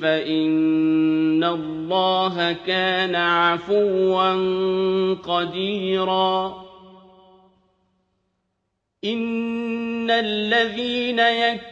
فَإِنَّ اللَّهَ كَانَ عَفُوًّا قَدِيرًا إِنَّ الَّذِينَ يَكْفُرُونَ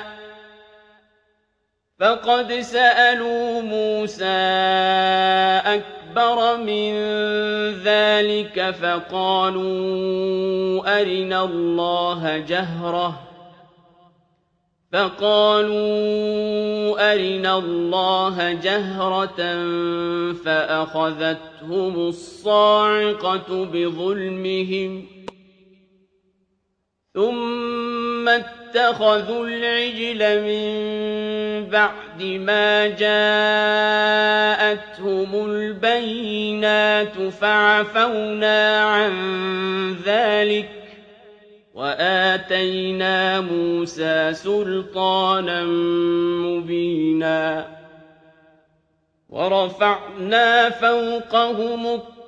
ۚ فَقَدْ سَأَلُوا مُوسَىٰ أَكْبَرَ مِن ذَٰلِكَ فَقَالُوا أَرِنَا اللَّهَ جَهْرَةً فَأَخَذَتْهُمُ الصَّاعِقَةُ بِظُلْمِهِمْ ۚ ثُمَّ اتَّخَذُوا الْعِجْلَ مِن بَعْدِ مَا جَاءَتْهُمُ الْبَيِّنَاتُ فَعَفَوْنَا عَن ذَٰلِكَ ۚ وَآتَيْنَا مُوسَىٰ سُلْطَانًا مُّبِينًا وَرَفَعْنَا فَوْقَهُمُ